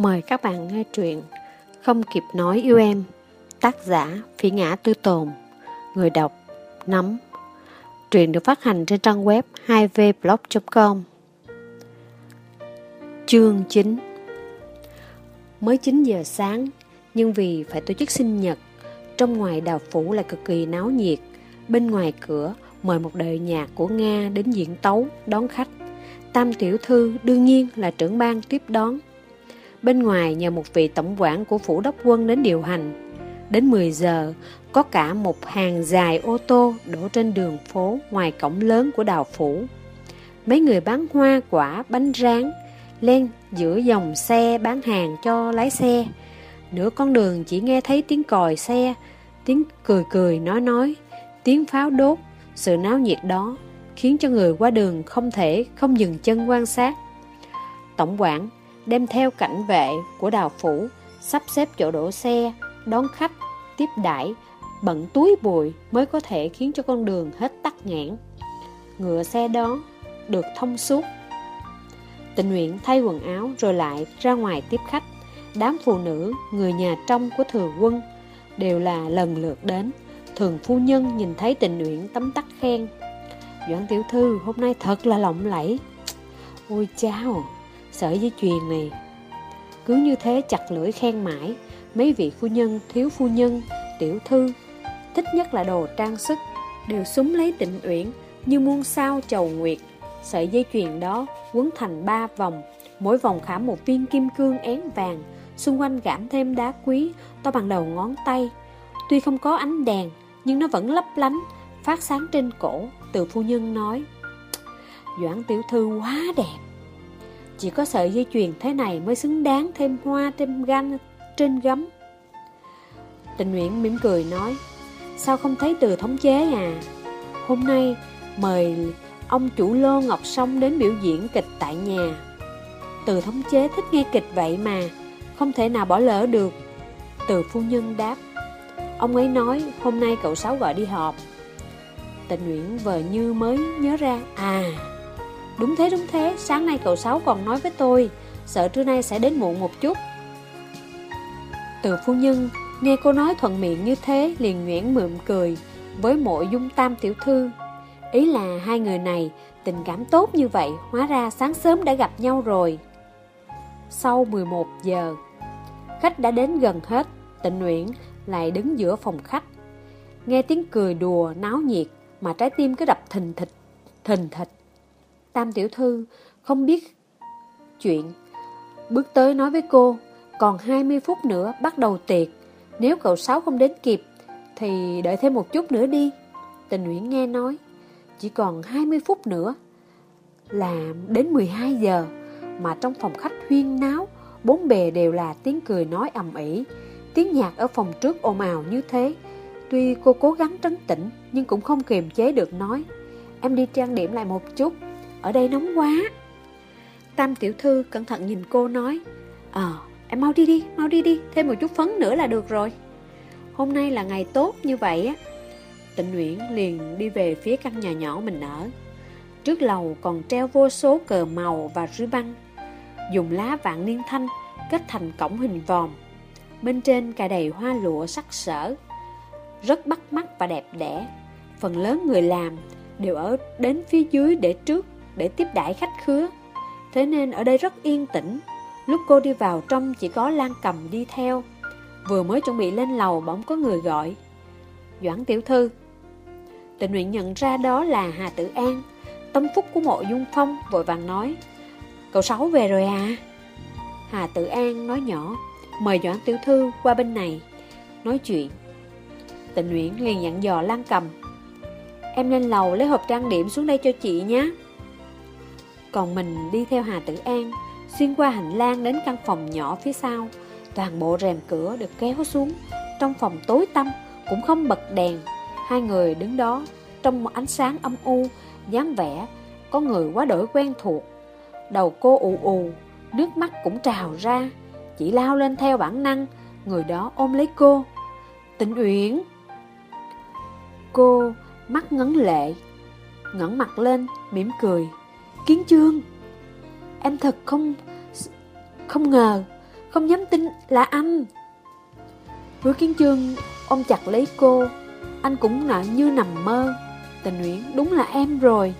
Mời các bạn nghe truyện Không kịp nói yêu em, Tác giả Phỉ Ngã Tư Tồn, Người đọc Nắm Truyện được phát hành trên trang web 2vblog.com Chương 9 Mới 9 giờ sáng, Nhưng vì phải tổ chức sinh nhật, Trong ngoài đào phủ lại cực kỳ náo nhiệt. Bên ngoài cửa Mời một đời nhạc của Nga đến diễn tấu, Đón khách. Tam tiểu thư đương nhiên là trưởng ban tiếp đón. Bên ngoài nhờ một vị tổng quản của phủ đốc quân đến điều hành. Đến 10 giờ, có cả một hàng dài ô tô đổ trên đường phố ngoài cổng lớn của đào phủ. Mấy người bán hoa quả, bánh rán, len giữa dòng xe bán hàng cho lái xe. Nửa con đường chỉ nghe thấy tiếng còi xe, tiếng cười cười nói nói, tiếng pháo đốt, sự náo nhiệt đó khiến cho người qua đường không thể không dừng chân quan sát. Tổng quản đem theo cảnh vệ của đào phủ, sắp xếp chỗ đổ xe, đón khách, tiếp đãi bận túi bụi mới có thể khiến cho con đường hết tắc nghẽn. Ngựa xe đó được thông suốt. Tình nguyện thay quần áo rồi lại ra ngoài tiếp khách. Đám phụ nữ, người nhà trong của thừa quân đều là lần lượt đến. Thường phu nhân nhìn thấy tình nguyện tấm tắc khen. Doãn tiểu thư hôm nay thật là lộng lẫy. Ôi chao! Sợi dây chuyền này. Cứ như thế chặt lưỡi khen mãi, mấy vị phu nhân, thiếu phu nhân, tiểu thư, thích nhất là đồ trang sức, đều súng lấy tịnh uyển như muôn sao chầu nguyệt. Sợi dây chuyền đó quấn thành ba vòng, mỗi vòng khảm một viên kim cương én vàng, xung quanh gảm thêm đá quý, to bằng đầu ngón tay. Tuy không có ánh đèn, nhưng nó vẫn lấp lánh, phát sáng trên cổ, từ phu nhân nói. Doãn tiểu thư quá đẹp. Chỉ có sợi dây chuyền thế này mới xứng đáng thêm hoa thêm gan trên gấm. Tình Nguyễn mỉm cười nói, sao không thấy từ thống chế à? Hôm nay mời ông chủ Lô Ngọc Sông đến biểu diễn kịch tại nhà. Từ thống chế thích nghe kịch vậy mà, không thể nào bỏ lỡ được. Từ phu nhân đáp, ông ấy nói hôm nay cậu Sáu gọi đi họp. Tình Nguyễn vờ như mới nhớ ra, à Đúng thế đúng thế, sáng nay cậu Sáu còn nói với tôi, sợ trưa nay sẽ đến muộn một chút. Từ phu nhân, nghe cô nói thuận miệng như thế, liền nhuyễn mượm cười, với mộ dung tam tiểu thư. Ý là hai người này, tình cảm tốt như vậy, hóa ra sáng sớm đã gặp nhau rồi. Sau 11 giờ, khách đã đến gần hết, tịnh nguyện lại đứng giữa phòng khách. Nghe tiếng cười đùa, náo nhiệt, mà trái tim cứ đập thình thịch, thình thịch. Tam tiểu thư không biết chuyện. Bước tới nói với cô, còn 20 phút nữa bắt đầu tiệc. Nếu cậu Sáu không đến kịp, thì đợi thêm một chút nữa đi. Tình Nguyễn nghe nói, chỉ còn 20 phút nữa là đến 12 giờ, mà trong phòng khách huyên náo, bốn bề đều là tiếng cười nói ầm ĩ, tiếng nhạc ở phòng trước ồn ào như thế. Tuy cô cố gắng trấn tĩnh, nhưng cũng không kiềm chế được nói. Em đi trang điểm lại một chút, ở đây nóng quá. Tam tiểu thư cẩn thận nhìn cô nói Ờ em mau đi đi, Mau đi đi, thêm một chút phấn nữa là được rồi. Hôm nay là ngày tốt như vậy á. Tịnh Nguyễn liền đi về phía căn nhà nhỏ mình ở. Trước lầu còn treo vô số cờ màu và rưới băng, Dùng lá vạn niên thanh kết thành cổng hình vòm. Bên trên cài đầy hoa lụa sắc sỡ, Rất bắt mắt và đẹp đẽ. Phần lớn người làm đều ở đến phía dưới để trước để tiếp đãi khách khứa. Thế nên ở đây rất yên tĩnh. Lúc cô đi vào trong chỉ có Lan Cầm đi theo. Vừa mới chuẩn bị lên lầu bỗng có người gọi. Doãn tiểu thư. Tình nguyện nhận ra đó là Hà Tử An. Tâm phúc của mộ dung phong vội vàng nói. Cậu Sáu về rồi à? Hà Tử An nói nhỏ. Mời Doãn tiểu thư qua bên này. Nói chuyện. Tình Nguyễn liền dặn dò Lan Cầm. Em lên lầu lấy hộp trang điểm xuống đây cho chị nhé. Còn mình đi theo Hà Tử An, Xuyên qua hành lang đến căn phòng nhỏ phía sau. Toàn bộ rèm cửa được kéo xuống. Trong phòng tối tăm Cũng không bật đèn. Hai người đứng đó, Trong một ánh sáng âm u, dáng vẻ Có người quá đổi quen thuộc. Đầu cô ù ù, Nước mắt cũng trào ra. Chỉ lao lên theo bản năng, Người đó ôm lấy cô. Tịnh Uyển. Cô mắt ngấn lệ, ngẩng mặt lên, mỉm cười. Kiến chương. Em thật không Không ngờ, Không dám tin là anh. Hứa kiến chương, ôm chặt lấy cô. Anh cũng là như nằm mơ. Tình Nguyễn đúng là em rồi.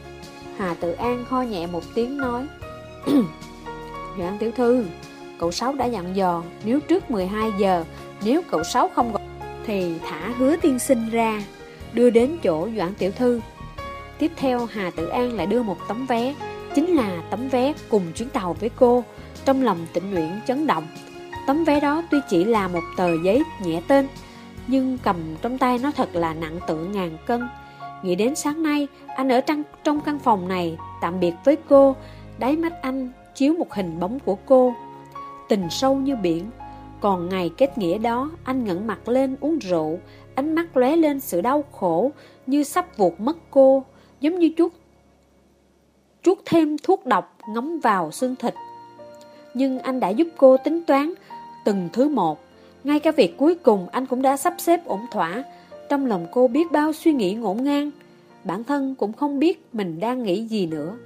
Hà Tự An ho nhẹ một tiếng nói. Doãn dạ, tiểu thư, Cậu Sáu đã dặn dò, Nếu trước 12 giờ, Nếu cậu Sáu không gọi, Thì thả hứa tiên sinh ra, Đưa đến chỗ Doãn tiểu thư. Tiếp theo, Hà Tự An lại đưa một tấm vé. Chính là tấm vé cùng chuyến tàu với cô Trong lòng tịnh nguyện chấn động. Tấm vé đó tuy chỉ là một tờ giấy nhẹ tên Nhưng cầm trong tay nó thật là nặng tự ngàn cân. Nghĩ đến sáng nay Anh ở trong, trong căn phòng này Tạm biệt với cô Đáy mắt anh chiếu một hình bóng của cô. Tình sâu như biển Còn ngày kết nghĩa đó Anh ngẩng mặt lên uống rượu Ánh mắt lóe lên sự đau khổ Như sắp vụt mất cô Giống như chút Chút thêm thuốc độc ngấm vào xương thịt. Nhưng anh đã giúp cô tính toán Từng thứ một. Ngay cả việc cuối cùng anh cũng đã sắp xếp ổn thỏa. Trong lòng cô biết bao suy nghĩ ngổn ngang. Bản thân cũng không biết mình đang nghĩ gì nữa.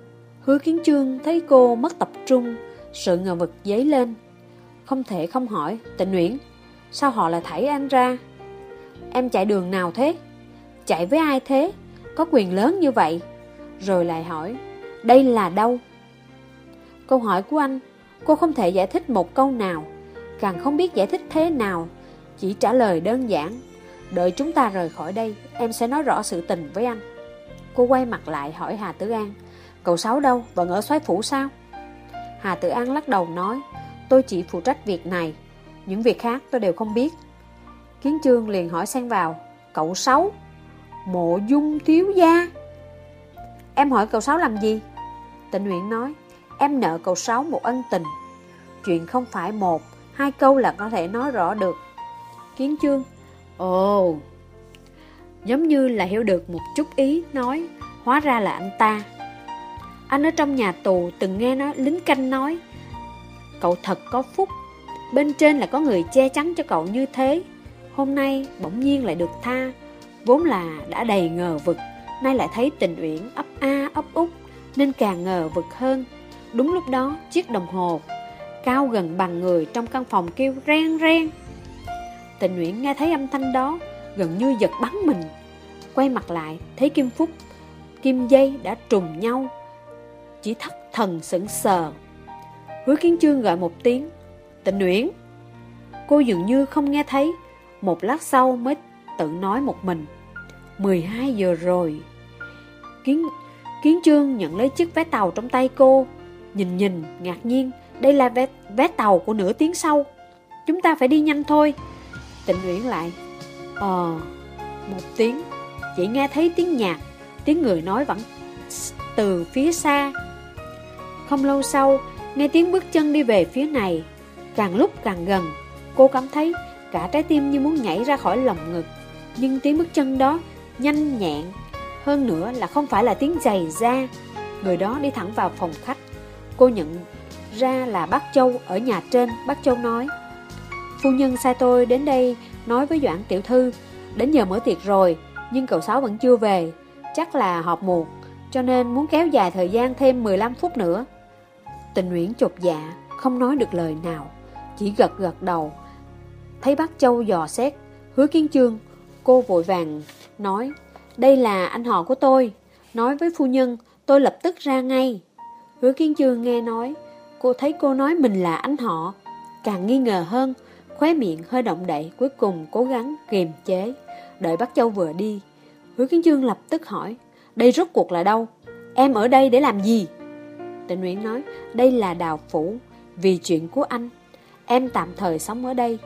Hứa kiến trương thấy cô mất tập trung, Sự ngờ vực dấy lên. Không thể không hỏi, Tịnh Nguyễn Sao họ lại thảy anh ra? Em chạy đường nào thế? Chạy với ai thế? Có quyền lớn như vậy? Rồi lại hỏi đây là đâu Câu hỏi của anh, Cô không thể giải thích một câu nào, Càng không biết giải thích thế nào, Chỉ trả lời đơn giản, Đợi chúng ta rời khỏi đây, Em sẽ nói rõ sự tình với anh Cô quay mặt lại hỏi Hà Tử An, Cậu Sáu đâu? Vẫn ở xoáy phủ sao? Hà Tử An lắc đầu nói, Tôi chỉ phụ trách việc này, Những việc khác tôi đều không biết Kiến Trương liền hỏi xen vào, Cậu Sáu Mộ dung thiếu gia Em hỏi cậu Sáu làm gì? Tịnh Nguyện nói Em nợ cậu Sáu một ân tình. Chuyện không phải một Hai câu là có thể nói rõ được. Kiến Chương, Ồ Giống như là hiểu được một chút ý Nói Hóa ra là anh ta. Anh ở trong nhà tù từng nghe nói lính canh nói Cậu thật có phúc Bên trên là có người che chắn cho cậu như thế. Hôm nay bỗng nhiên lại được tha Vốn là đã đầy ngờ vực Nay lại thấy tình uyển ấp a ấp út. Nên càng ngờ vực hơn. Đúng lúc đó chiếc đồng hồ Cao gần bằng người trong căn phòng kêu ren ren Tình Nguyễn nghe thấy âm thanh đó Gần như giật bắn mình. Quay mặt lại thấy Kim Phúc Kim dây đã trùng nhau. Chỉ thất thần sững sờ. Hứa kiến trương gọi một tiếng Tịnh Nguyễn. Cô dường như không nghe thấy. Một lát sau mới tự nói một mình 12 giờ rồi. Kiến, kiến trương nhận lấy chiếc vé tàu trong tay cô. Nhìn nhìn, ngạc nhiên Đây là vé, vé tàu của nửa tiếng sau. Chúng ta phải đi nhanh thôi. Tịnh Uyển lại Ờ, một tiếng. Chỉ nghe thấy tiếng nhạc Tiếng người nói vẫn từ phía xa. Không lâu sau Nghe tiếng bước chân đi về phía này. Càng lúc càng gần Cô cảm thấy cả trái tim như muốn nhảy ra khỏi lòng ngực. Nhưng tiếng bước chân đó nhanh nhẹn hơn nữa là không phải là tiếng giày ra Người đó đi thẳng vào phòng khách. Cô nhận ra là bác Châu ở nhà trên, Bác Châu nói. Phu nhân sai tôi đến đây nói với Doãn Tiểu Thư, Đến giờ mở tiệc rồi, Nhưng cậu Sáu vẫn chưa về. Chắc là họp muộn, Cho nên muốn kéo dài thời gian thêm 15 phút nữa. Tình Nguyễn chột dạ Không nói được lời nào, Chỉ gật gật đầu. Thấy bác Châu dò xét, Hứa kiến chương, Cô vội vàng nói đây là anh họ của tôi. Nói với phu nhân, tôi lập tức ra ngay. Hứa kiến chương nghe nói, Cô thấy cô nói mình là anh họ. Càng nghi ngờ hơn, Khóe miệng hơi động đậy, Cuối cùng cố gắng kiềm chế. Đợi bác Châu vừa đi, Hứa kiến chương lập tức hỏi, Đây rốt cuộc là đâu? Em ở đây để làm gì? Tịnh Nguyễn nói, Đây là đào phủ, Vì chuyện của anh. Em tạm thời sống ở đây.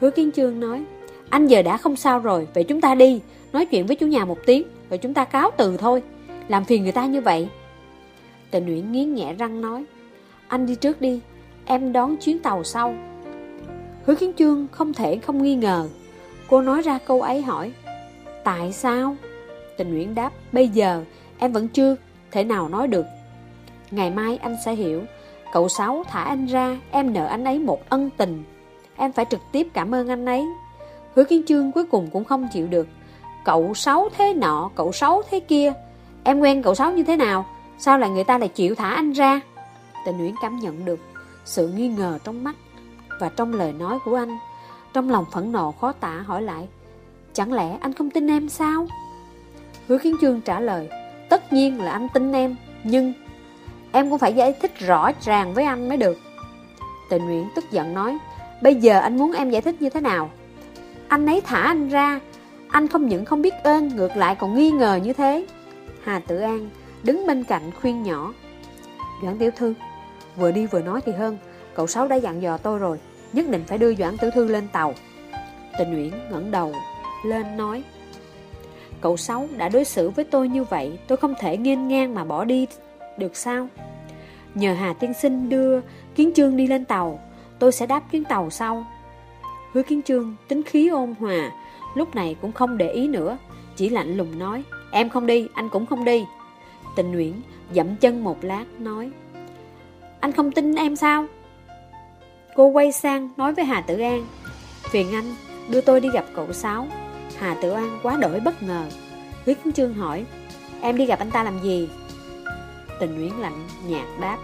Hứa kiến chương nói, Anh giờ đã không sao rồi, Vậy chúng ta đi. Nói chuyện với chủ nhà một tiếng, Rồi chúng ta cáo từ thôi. Làm phiền người ta như vậy. Tịnh Nguyễn nghiến nhẹ răng nói, Anh đi trước đi, Em đón chuyến tàu sau. Hứa kiến trương không thể không nghi ngờ. Cô nói ra câu ấy hỏi, Tại sao? Tình Nguyễn đáp, Bây giờ em vẫn chưa thể nào nói được. Ngày mai anh sẽ hiểu. Cậu Sáu thả anh ra, Em nợ anh ấy một ân tình. Em phải trực tiếp cảm ơn anh ấy. Hứa Kiến Trương cuối cùng cũng không chịu được. Cậu Sáu thế nọ Cậu Sáu thế kia Em quen cậu Sáu như thế nào Sao lại người ta lại chịu thả anh ra Tình Nguyễn cảm nhận được Sự nghi ngờ trong mắt và trong lời nói của anh. Trong lòng phẫn nộ khó tả hỏi lại, chẳng lẽ anh không tin em sao? Hứa Kiến Trương trả lời, tất nhiên là anh tin em, nhưng em cũng phải giải thích rõ ràng với anh mới được. Tình Nguyễn tức giận nói, bây giờ anh muốn em giải thích như thế nào? Anh ấy thả anh ra, anh không những không biết ơn, ngược lại còn nghi ngờ như thế. Hà Tử An đứng bên cạnh khuyên nhỏ, Doãn Tiểu Thư, vừa đi vừa nói thì hơn, cậu Sáu đã dặn dò tôi rồi, nhất định phải đưa Doãn Tiểu Thư lên tàu. Tình Nguyễn ngẩng đầu lên nói, Cậu Sáu đã đối xử với tôi như vậy, tôi không thể nghiêng ngang mà bỏ đi được sao? Nhờ Hà Tiên Sinh đưa Kiến Trương đi lên tàu, tôi sẽ đáp chuyến tàu sau. Hứa Kiến Trương tính khí ôn hòa, lúc này cũng không để ý nữa, chỉ lạnh lùng nói, em không đi, anh cũng không đi. Tình Nguyễn dậm chân một lát, nói, anh không tin em sao? Cô quay sang nói với Hà Tử An, phiền anh đưa tôi đi gặp cậu Sáu. Hà Tử An quá đổi bất ngờ. huyết Kiến Trương hỏi, em đi gặp anh ta làm gì? Tình Nguyễn lạnh nhạt đáp,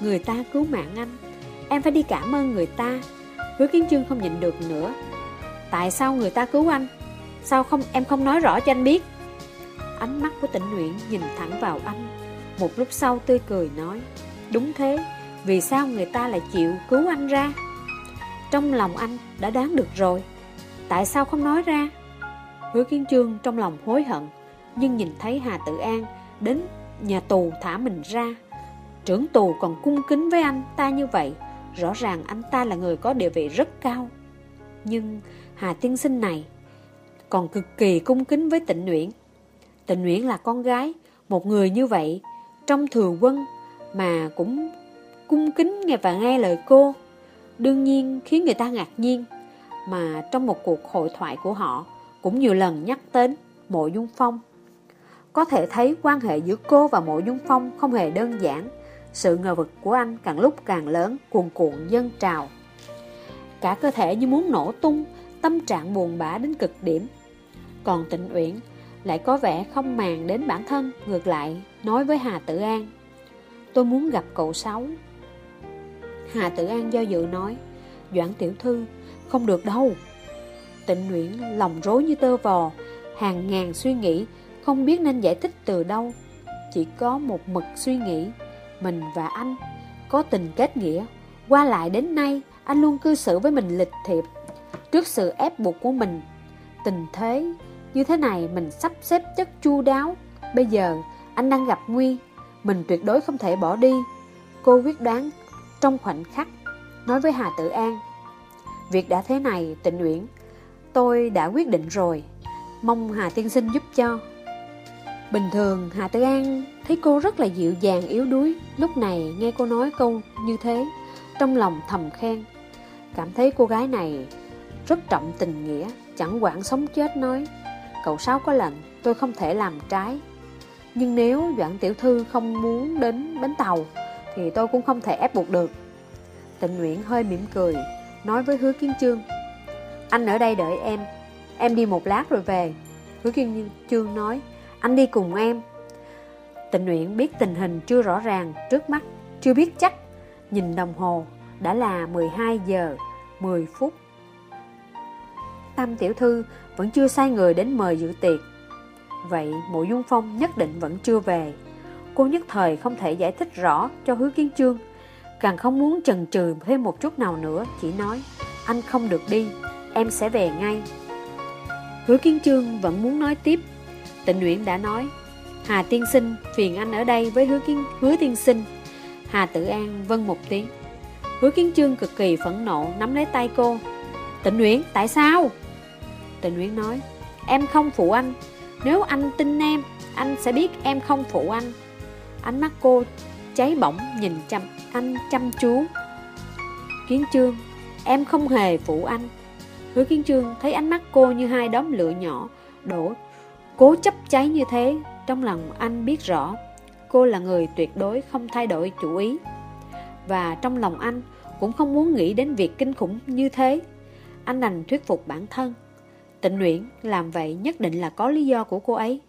người ta cứu mạng anh, em phải đi cảm ơn người ta. Hứa Kiến Trương không nhịn được nữa. Tại sao người ta cứu anh? Sao không em không nói rõ cho anh biết? Ánh mắt của Tịnh Nguyễn nhìn thẳng vào anh. Một lúc sau tươi cười nói, đúng thế, vì sao người ta lại chịu cứu anh ra? Trong lòng anh đã đoán được rồi. Tại sao không nói ra? Hứa Kiến Trương trong lòng hối hận, nhưng nhìn thấy Hà Tự An đến nhà tù thả mình ra. Trưởng tù còn cung kính với anh ta như vậy, rõ ràng anh ta là người có địa vị rất cao. Nhưng Hà Tiên Sinh này còn cực kỳ cung kính với tịnh Nguyễn. Tịnh Nguyễn là con gái, một người như vậy, trong thường quân mà cũng cung kính nghe và nghe lời cô. Đương nhiên khiến người ta ngạc nhiên, mà trong một cuộc hội thoại của họ cũng nhiều lần nhắc đến Mộ Dung Phong. Có thể thấy quan hệ giữa cô và Mộ Dung Phong không hề đơn giản, sự ngờ vực của anh càng lúc càng lớn, cuồn cuộn dân trào. Cả cơ thể như muốn nổ tung, tâm trạng buồn bã đến cực điểm. Còn tịnh uyển lại có vẻ không màng đến bản thân, ngược lại nói với Hà Tử An. Tôi muốn gặp cậu Sáu. Hà Tử An do dự nói, Doãn Tiểu Thư, không được đâu. Tịnh Nguyễn lòng rối như tơ vò, hàng ngàn suy nghĩ, không biết nên giải thích từ đâu. Chỉ có một mực suy nghĩ, mình và anh có tình kết nghĩa. Qua lại đến nay, anh luôn cư xử với mình lịch thiệp. Trước sự ép buộc của mình, tình thế như thế này mình sắp xếp chất chu đáo. Bây giờ, anh đang gặp nguy, mình tuyệt đối không thể bỏ đi. Cô quyết đoán trong khoảnh khắc, nói với Hà Tử An. Việc đã thế này, tịnh Uyển, tôi đã quyết định rồi. Mong Hà Tiên Sinh giúp cho. Bình thường, Hà Tử An thấy cô rất là dịu dàng yếu đuối. Lúc này nghe cô nói câu như thế, trong lòng thầm khen. Cảm thấy cô gái này rất trọng tình nghĩa, chẳng quản sống chết nói. Cậu Sáu có lệnh, tôi không thể làm trái. Nhưng nếu Doãn Tiểu Thư không muốn đến bến tàu, thì tôi cũng không thể ép buộc được. Tịnh Nguyễn hơi mỉm cười, nói với Hứa Kiến Trương. Anh ở đây đợi em, em đi một lát rồi về. Hứa Kiến Trương nói, anh đi cùng em. Tịnh Nguyễn biết tình hình chưa rõ ràng, trước mắt, chưa biết chắc. Nhìn đồng hồ, đã là 12 giờ 10 phút. Tam Tiểu Thư vẫn chưa sai người đến mời dự tiệc. Vậy Mộ Dung Phong nhất định vẫn chưa về. Cô nhất thời không thể giải thích rõ cho Hứa Kiến Trương, càng không muốn chần chừ thêm một chút nào nữa, chỉ nói, anh không được đi, em sẽ về ngay. Hứa Kiến Trương vẫn muốn nói tiếp, Tịnh Nguyễn đã nói, Hà Tiên Sinh phiền anh ở đây với Hứa Kiến Hứa Tiên Sinh. Hà Tự An vâng một tiếng. Hứa Kiến Trương cực kỳ phẫn nộ nắm lấy tay cô. Tịnh Nguyễn, tại sao? Tình Nguyễn nói, em không phụ anh. Nếu anh tin em, anh sẽ biết em không phụ anh. Ánh mắt cô cháy bỏng nhìn chăm anh chăm chú. Kiến Trương, em không hề phụ anh. Hứa Kiến Trương thấy ánh mắt cô như hai đốm lửa nhỏ, đổ, cố chấp cháy như thế. Trong lòng anh biết rõ, cô là người tuyệt đối không thay đổi chủ ý. Và trong lòng anh cũng không muốn nghĩ đến việc kinh khủng như thế. Anh đành thuyết phục bản thân. Tịnh Nguyễn làm vậy nhất định là có lý do của cô ấy.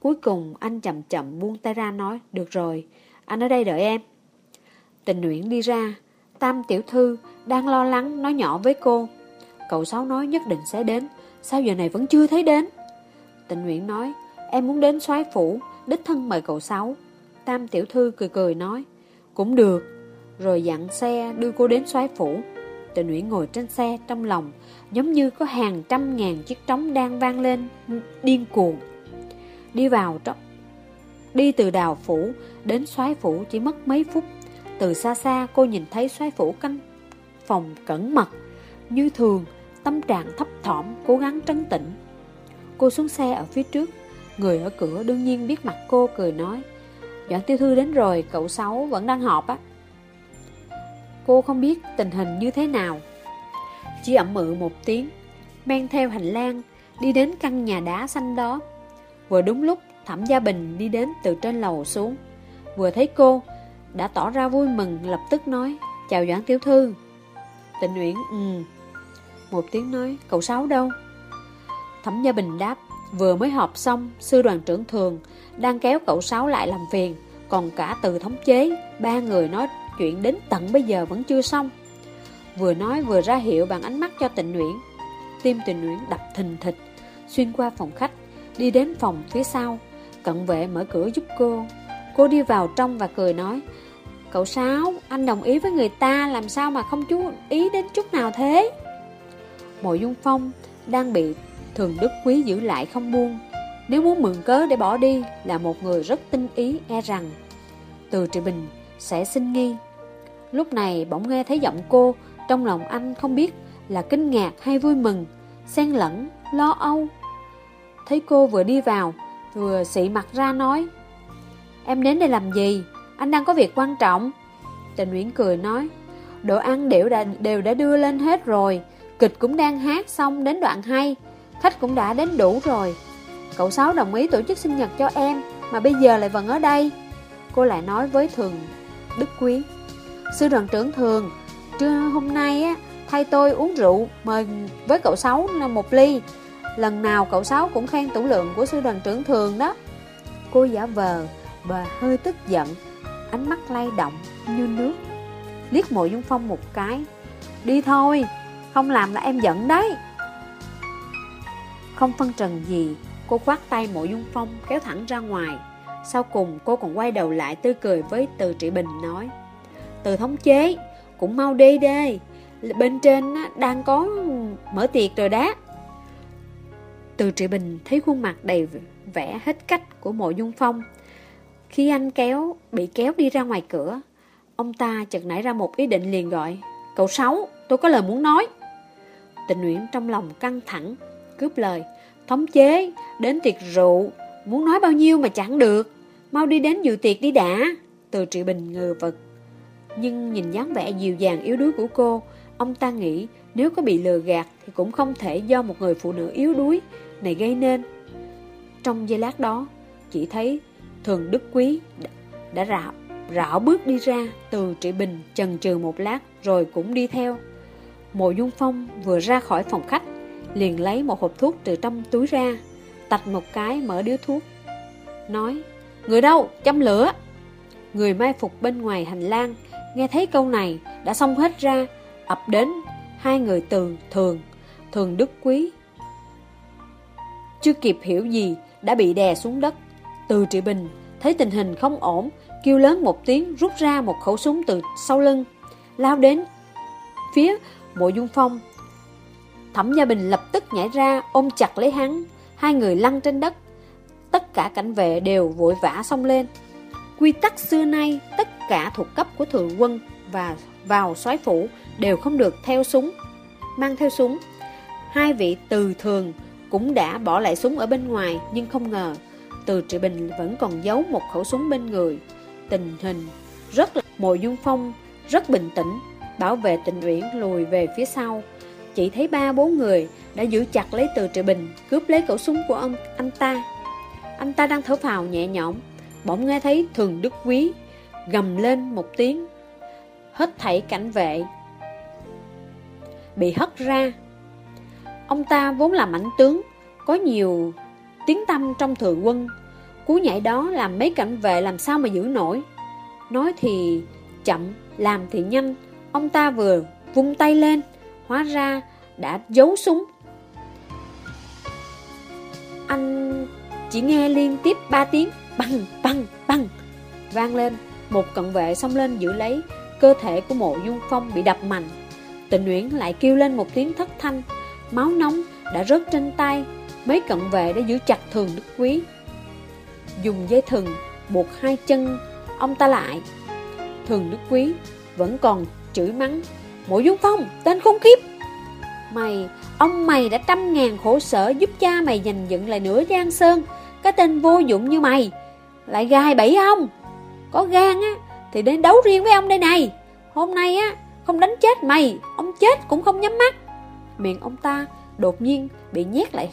Cuối cùng anh chậm chậm buông tay ra nói, được rồi, anh ở đây đợi em. Tịnh Nguyễn đi ra, Tam tiểu thư đang lo lắng nói nhỏ với cô. Cậu Sáu nói nhất định sẽ đến, sao giờ này vẫn chưa thấy đến? Tịnh Nguyễn nói, em muốn đến soái phủ, đích thân mời cậu Sáu. Tam tiểu thư cười cười nói, cũng được, rồi dặn xe đưa cô đến soái phủ. Tự Nguyễn ngồi trên xe trong lòng, giống như có hàng trăm ngàn chiếc trống đang vang lên, điên cuồng. Đi vào trong Đi từ đào phủ đến soái phủ chỉ mất mấy phút. Từ xa xa cô nhìn thấy soái phủ canh phòng cẩn mật. Như thường, tâm trạng thấp thỏm, cố gắng trấn tĩnh. Cô xuống xe ở phía trước. Người ở cửa đương nhiên biết mặt cô cười nói. Doãn tiêu thư đến rồi, cậu Sáu vẫn đang họp á. Cô không biết tình hình như thế nào. Chỉ ẩm mự một tiếng, men theo hành lang, đi đến căn nhà đá xanh đó. Vừa đúng lúc Thẩm Gia Bình đi đến từ trên lầu xuống Vừa thấy cô Đã tỏ ra vui mừng lập tức nói Chào Doãn Tiểu Thư Tịnh Nguyễn ừ Một tiếng nói cậu Sáu đâu Thẩm Gia Bình đáp Vừa mới họp xong Sư đoàn trưởng thường Đang kéo cậu Sáu lại làm phiền Còn cả từ thống chế Ba người nói chuyện đến tận bây giờ vẫn chưa xong. Vừa nói vừa ra hiệu bằng ánh mắt cho tịnh Nguyễn Tim tịnh Nguyễn đập thình thịch Xuyên qua phòng khách Đi đến phòng phía sau Cận vệ mở cửa giúp cô. Cô đi vào trong và cười nói Cậu Sáu, anh đồng ý với người ta Làm sao mà không chú ý đến chút nào thế? Mộ Dung Phong Đang bị Thường Đức Quý giữ lại không buông. Nếu muốn mượn cớ để bỏ đi Là một người rất tinh ý e rằng Từ Trị Bình sẽ xin nghi. Lúc này bỗng nghe thấy giọng cô Trong lòng anh không biết là kinh ngạc hay vui mừng Xen lẫn, lo âu. Thấy cô vừa đi vào Vừa xị mặt ra nói Em đến đây làm gì? Anh đang có việc quan trọng. Trần Nguyễn cười nói Đồ ăn đều đã, đều đã đưa lên hết rồi Kịch cũng đang hát xong đến đoạn hay Khách cũng đã đến đủ rồi. Cậu Sáu đồng ý tổ chức sinh nhật cho em Mà bây giờ lại vẫn ở đây. Cô lại nói với Thường Đức Quý. Sư đoàn trưởng Thường, Trưa hôm nay á, thay tôi uống rượu Mời với cậu Sáu một ly. Lần nào cậu Sáu cũng khen tủ lượng của sư đoàn trưởng thường đó. Cô giả vờ và hơi tức giận, Ánh mắt lay động như nước. Liếc mộ dung phong một cái. Đi thôi, Không làm là em giận đấy. Không phân trần gì, Cô khoát tay mộ dung phong kéo thẳng ra ngoài. Sau cùng cô còn quay đầu lại tươi cười với từ trị bình nói từ thống chế Cũng mau đi đi Bên trên đang có mở tiệc rồi đó từ trị bình thấy khuôn mặt đầy vẻ hết cách của mộ dung phong. Khi anh kéo, bị kéo đi ra ngoài cửa, ông ta chợt nảy ra một ý định liền gọi. Cậu Sáu, tôi có lời muốn nói. Tình nguyện trong lòng căng thẳng, cướp lời. Thống chế, đến tiệc rượu, muốn nói bao nhiêu mà chẳng được. Mau đi đến dự tiệc đi đã. Từ trị bình ngừ vật. Nhưng nhìn dáng vẻ dịu dàng yếu đuối của cô, ông ta nghĩ nếu có bị lừa gạt thì cũng không thể do một người phụ nữ yếu đuối này gây nên. Trong giây lát đó, chỉ thấy Thường Đức Quý đã, đã rạo, rảo bước đi ra từ trị bình chần chừ một lát rồi cũng đi theo. Mộ Dung Phong vừa ra khỏi phòng khách, liền lấy một hộp thuốc từ trong túi ra, tạch một cái mở điếu thuốc. Nói, người đâu, châm lửa. Người mai phục bên ngoài hành lang, nghe thấy câu này, đã xông hết ra, ập đến, hai người từ thường, thường đức quý. Chưa kịp hiểu gì Đã bị đè xuống đất. Từ trị bình Thấy tình hình không ổn Kêu lớn một tiếng rút ra một khẩu súng từ sau lưng Lao đến Phía mộ dung phong. Thẩm Gia Bình lập tức nhảy ra Ôm chặt lấy hắn. Hai người lăn trên đất. Tất cả cảnh vệ đều vội vã xông lên. Quy tắc xưa nay, Tất cả thuộc cấp của thừa quân Và vào soái phủ Đều không được theo súng, Mang theo súng. Hai vị từ thường cũng đã bỏ lại súng ở bên ngoài, nhưng không ngờ từ trị bình vẫn còn giấu một khẩu súng bên người. Tình hình rất là, mộ dung phong rất bình tĩnh, bảo vệ tình uyển lùi về phía sau. Chỉ thấy ba bốn người đã giữ chặt lấy từ trị bình, cướp lấy khẩu súng của ông, anh ta. Anh ta đang thở phào nhẹ nhõm bỗng nghe thấy thường đức quý gầm lên một tiếng hết thảy cảnh vệ bị hất ra Ông ta vốn là mãnh tướng, có nhiều tiếng tâm trong thượng quân. Cú nhảy đó làm mấy cảnh vệ làm sao mà giữ nổi. Nói thì chậm, làm thì nhanh, Ông ta vừa vung tay lên Hóa ra đã giấu súng Anh chỉ nghe liên tiếp ba tiếng Băng, băng, băng. Vang lên Một cận vệ xông lên giữ lấy Cơ thể của mộ dung phong bị đập mạnh. Tịnh Nguyễn lại kêu lên một tiếng thất thanh Máu nóng đã rớt trên tay Mấy cận vệ đã giữ chặt thường đức quý. Dùng dây thừng buộc hai chân ông ta lại. Thường đức quý vẫn còn chửi mắng Mộ dung phong tên khốn kiếp! Mày, ông mày đã trăm ngàn khổ sở giúp cha mày giành dựng lại nửa giang sơn Cái tên vô dụng như mày. Lại gai bẫy ông. Có gan á, Thì đến đấu riêng với ông đây này. Hôm nay á, Không đánh chết mày, Ông chết cũng không nhắm mắt. Miệng ông ta đột nhiên bị nhét lại,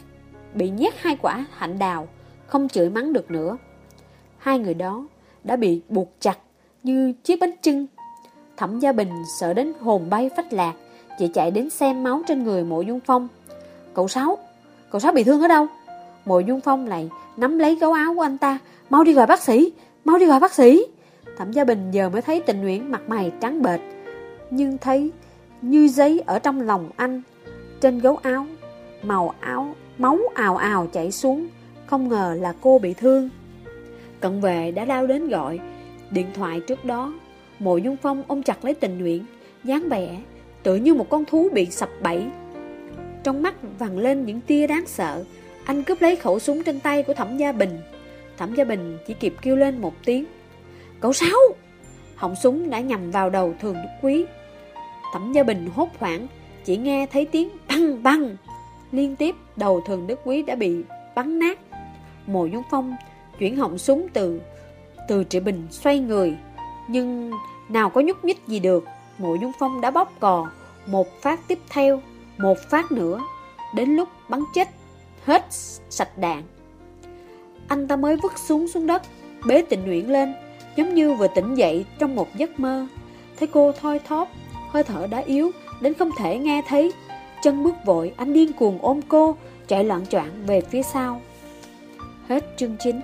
Bị nhét hai quả hạnh đào, Không chửi mắng được nữa. Hai người đó đã bị buộc chặt Như chiếc bánh trưng. Thẩm Gia Bình sợ đến hồn bay phách lạc Chị chạy đến xem máu trên người mộ dung phong. Cậu Sáu Cậu Sáu bị thương ở đâu? Mộ dung phong lại nắm lấy gấu áo của anh ta. Mau đi gọi bác sĩ, Mau đi gọi bác sĩ. Thẩm Gia Bình giờ mới thấy tình nguyện mặt mày trắng bệch, Nhưng thấy như giấy ở trong lòng anh. Trên gấu áo, Màu áo, Máu ào ào chảy xuống, Không ngờ là cô bị thương. Cận vệ đã lao đến gọi, Điện thoại trước đó, Mộ Dung Phong ôm chặt lấy tình nguyện dáng vẻ Tự như một con thú bị sập bẫy. Trong mắt vằn lên những tia đáng sợ anh cướp lấy khẩu súng trên tay của Thẩm Gia Bình. Thẩm Gia Bình chỉ kịp kêu lên một tiếng. Cậu Sáu! Họng súng đã nhằm vào đầu Thường Đức Quý. Thẩm Gia Bình hốt hoảng, Chỉ nghe thấy tiếng băng băng. Liên tiếp, đầu Thường Đức Quý đã bị bắn nát. Mộ Dung Phong chuyển họng súng từ từ Trị Bình xoay người. Nhưng nào có nhúc nhích gì được, Mộ Dung Phong đã bóp cò, Một phát tiếp theo, Một phát nữa. Đến lúc bắn chết Hết sạch đạn. Anh ta mới vứt súng xuống đất, Bế tình nguyện lên, Giống như vừa tỉnh dậy trong một giấc mơ. Thấy cô thoi thóp, Hơi thở đã yếu, Đến không thể nghe thấy, Chân bước vội, Anh điên cuồng ôm cô, Chạy loạn choạng về phía sau. Hết chương 9